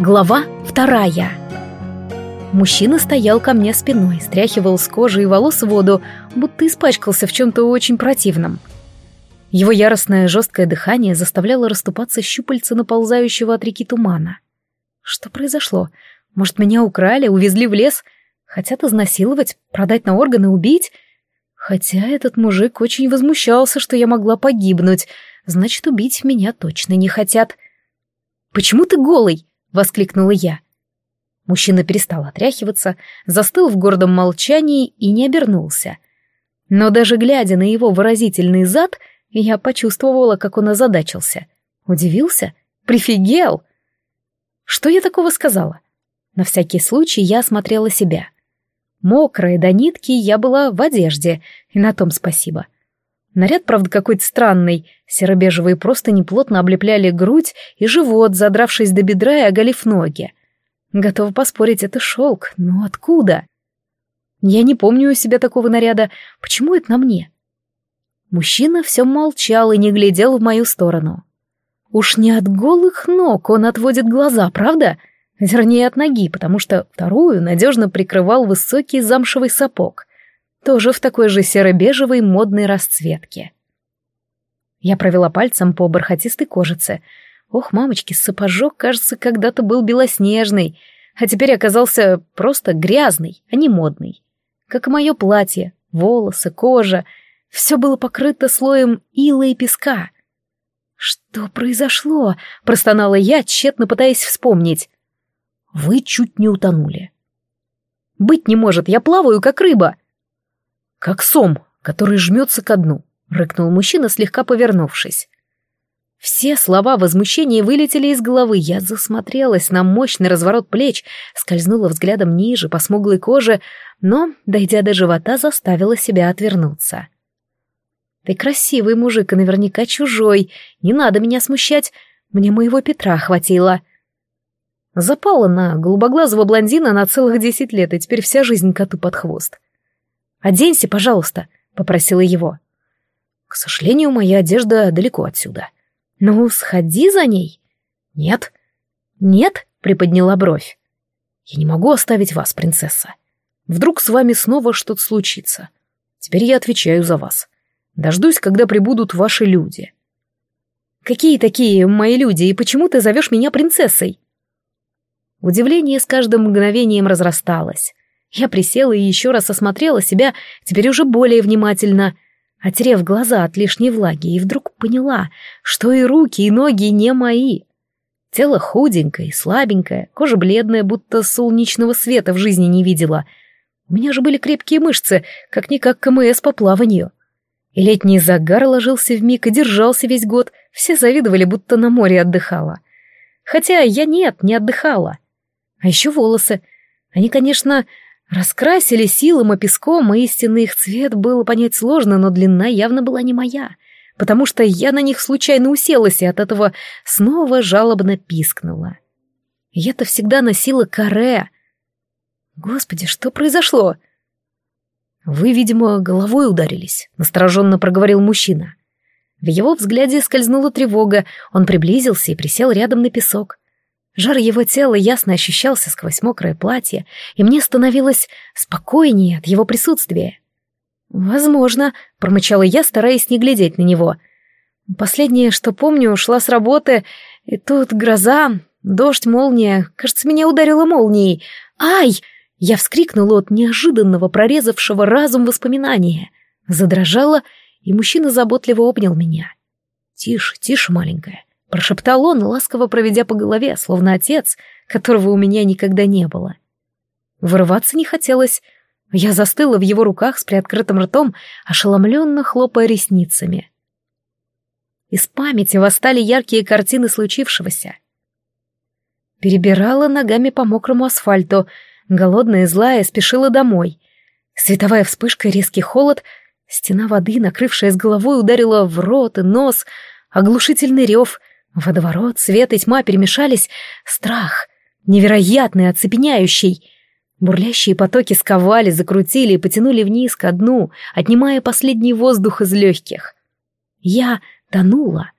Глава вторая. Мужчина стоял ко мне спиной, стряхивал с кожи и волос воду, будто испачкался в чем-то очень противном. Его яростное жесткое дыхание заставляло расступаться щупальца наползающего от реки тумана. Что произошло? Может, меня украли, увезли в лес? Хотят изнасиловать, продать на органы, убить? Хотя этот мужик очень возмущался, что я могла погибнуть. Значит, убить меня точно не хотят. «Почему ты голый?» — воскликнула я. Мужчина перестал отряхиваться, застыл в гордом молчании и не обернулся. Но даже глядя на его выразительный зад, я почувствовала, как он озадачился. Удивился? Прифигел? Что я такого сказала? На всякий случай я осмотрела себя. Мокрая до нитки я была в одежде, и на том спасибо. — Наряд, правда, какой-то странный. Серо-бежевые просто неплотно облепляли грудь и живот, задравшись до бедра и оголив ноги. Готова поспорить, это шелк. Но откуда? Я не помню у себя такого наряда. Почему это на мне? Мужчина все молчал и не глядел в мою сторону. Уж не от голых ног он отводит глаза, правда? Вернее, от ноги, потому что вторую надежно прикрывал высокий замшевый сапог тоже в такой же серо-бежевой модной расцветке. Я провела пальцем по бархатистой кожице. Ох, мамочки, сапожок, кажется, когда-то был белоснежный, а теперь оказался просто грязный, а не модный. Как и мое платье, волосы, кожа. Все было покрыто слоем ила и песка. «Что произошло?» — простонала я, тщетно пытаясь вспомнить. «Вы чуть не утонули». «Быть не может, я плаваю, как рыба», «Как сом, который жмется ко дну», — рыкнул мужчина, слегка повернувшись. Все слова возмущения вылетели из головы. Я засмотрелась на мощный разворот плеч, скользнула взглядом ниже, по смуглой коже, но, дойдя до живота, заставила себя отвернуться. «Ты красивый мужик и наверняка чужой. Не надо меня смущать. Мне моего Петра хватило». Запала на голубоглазого блондина на целых десять лет, и теперь вся жизнь коту под хвост. «Оденься, пожалуйста», — попросила его. «К сожалению, моя одежда далеко отсюда». «Ну, сходи за ней». «Нет». «Нет?» — приподняла бровь. «Я не могу оставить вас, принцесса. Вдруг с вами снова что-то случится. Теперь я отвечаю за вас. Дождусь, когда прибудут ваши люди». «Какие такие мои люди, и почему ты зовешь меня принцессой?» Удивление с каждым мгновением разрасталось. Я присела и еще раз осмотрела себя, теперь уже более внимательно, отерев глаза от лишней влаги, и вдруг поняла, что и руки, и ноги не мои. Тело худенькое слабенькое, кожа бледная, будто солнечного света в жизни не видела. У меня же были крепкие мышцы, как-никак КМС по плаванию. И летний загар ложился вмиг и держался весь год, все завидовали, будто на море отдыхала. Хотя я нет, не отдыхала. А еще волосы. Они, конечно, Раскрасили силом и песком, и истинный их цвет было понять сложно, но длина явно была не моя, потому что я на них случайно уселась и от этого снова жалобно пискнула. Я-то всегда носила каре. Господи, что произошло? Вы, видимо, головой ударились, настороженно проговорил мужчина. В его взгляде скользнула тревога, он приблизился и присел рядом на песок. Жар его тела ясно ощущался сквозь мокрое платье, и мне становилось спокойнее от его присутствия. «Возможно», — промычала я, стараясь не глядеть на него. «Последнее, что помню, ушла с работы, и тут гроза, дождь, молния. Кажется, меня ударила молнией. Ай!» Я вскрикнула от неожиданного, прорезавшего разум воспоминания. Задрожала, и мужчина заботливо обнял меня. «Тише, тише, маленькая. Прошептал он, ласково проведя по голове, словно отец, которого у меня никогда не было. Вырываться не хотелось. Я застыла в его руках с приоткрытым ртом, ошеломленно хлопая ресницами. Из памяти восстали яркие картины случившегося. Перебирала ногами по мокрому асфальту, голодная и злая, спешила домой. Световая вспышка, резкий холод, стена воды, накрывшая с головой, ударила в рот и нос, оглушительный рев, Водоворот, свет и тьма перемешались. Страх, невероятный, оцепеняющий. Бурлящие потоки сковали, закрутили и потянули вниз ко дну, отнимая последний воздух из легких. Я тонула.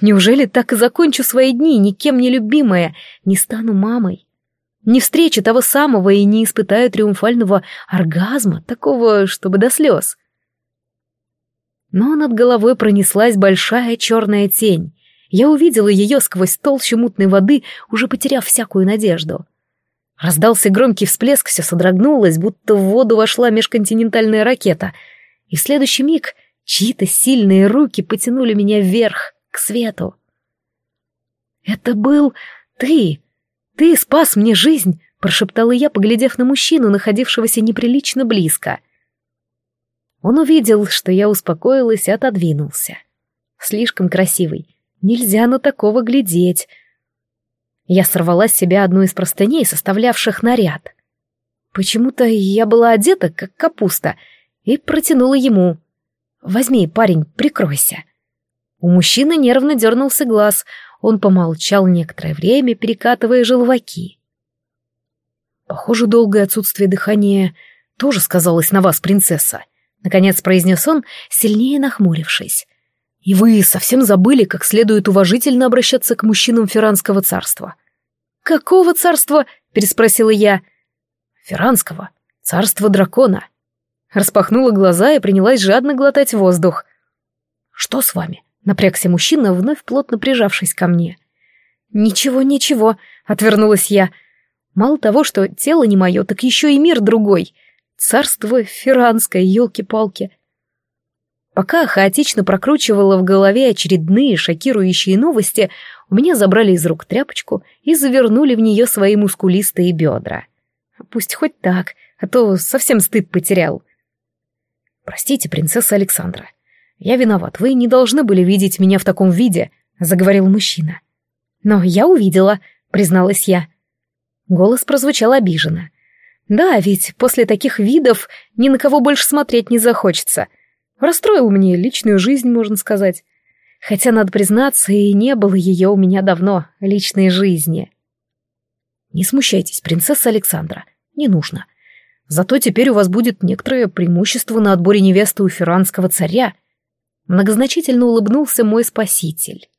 Неужели так и закончу свои дни, никем не любимая, не стану мамой? Не встречу того самого и не испытаю триумфального оргазма, такого, чтобы до слез. Но над головой пронеслась большая черная тень. Я увидела ее сквозь толщу мутной воды, уже потеряв всякую надежду. Раздался громкий всплеск, все содрогнулось, будто в воду вошла межконтинентальная ракета. И в следующий миг чьи-то сильные руки потянули меня вверх, к свету. «Это был ты! Ты спас мне жизнь!» — прошептала я, поглядев на мужчину, находившегося неприлично близко. Он увидел, что я успокоилась и отодвинулся. Слишком красивый. Нельзя на такого глядеть. Я сорвала с себя одну из простыней, составлявших наряд. Почему-то я была одета, как капуста, и протянула ему. «Возьми, парень, прикройся». У мужчины нервно дернулся глаз, он помолчал некоторое время, перекатывая желваки. «Похоже, долгое отсутствие дыхания тоже сказалось на вас, принцесса», — наконец произнес он, сильнее нахмурившись. «И вы совсем забыли, как следует уважительно обращаться к мужчинам Ферранского царства». «Какого царства?» — переспросила я. «Ферранского. Царство дракона». Распахнула глаза и принялась жадно глотать воздух. «Что с вами? Напрягся мужчина, вновь плотно прижавшись ко мне. «Ничего, ничего», — отвернулась я. «Мало того, что тело не мое, так еще и мир другой. Царство ферранское, елки-палки». Пока хаотично прокручивала в голове очередные шокирующие новости, у меня забрали из рук тряпочку и завернули в нее свои мускулистые бедра. Пусть хоть так, а то совсем стыд потерял. «Простите, принцесса Александра, «Я виноват, вы не должны были видеть меня в таком виде», — заговорил мужчина. «Но я увидела», — призналась я. Голос прозвучал обиженно. «Да, ведь после таких видов ни на кого больше смотреть не захочется. Расстроил мне личную жизнь, можно сказать. Хотя, надо признаться, и не было ее у меня давно, личной жизни». «Не смущайтесь, принцесса Александра, не нужно. Зато теперь у вас будет некоторое преимущество на отборе невесты у ферранского царя», Многозначительно улыбнулся мой спаситель.